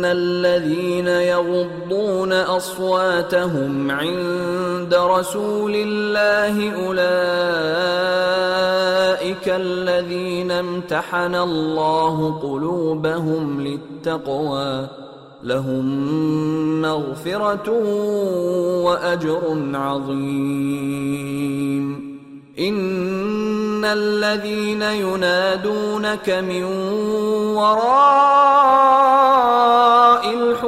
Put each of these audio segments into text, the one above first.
ان الذين يغضون اصواتهم عند رسول الله اولئك الذين امتحن الله قلوبهم للتقوى لهم مغفره واجر عظيم ان الذين ينادونك من وراء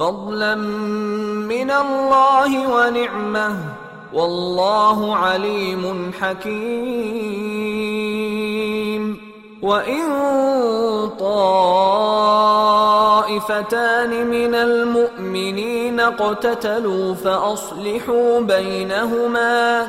فضلا من الله ونعمة والله عليم حكيم. وإن طائفتان من المؤمنين اقتتلوا فأصلحوا بينهما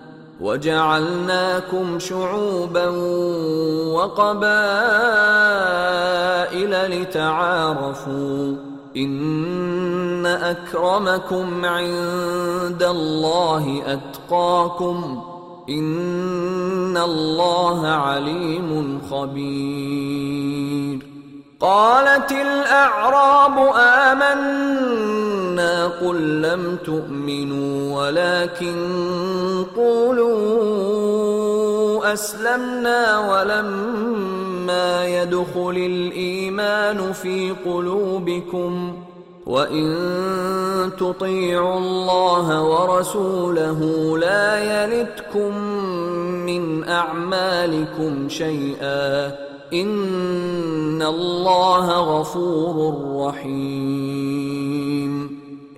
وجعلناكم شعوبا وقبائل لتعارفوا إن أكرمكم عند الله أتقاكم إن الله عليم خبير. قالت الأعراب امنا قل لم تؤمنوا ولكن قولوا أسلمنا ولما يدخل الإيمان في قلوبكم وإن تطيعوا الله ورسوله لا يلتكم من أعمالكم شيئا إن الله غفور رحيم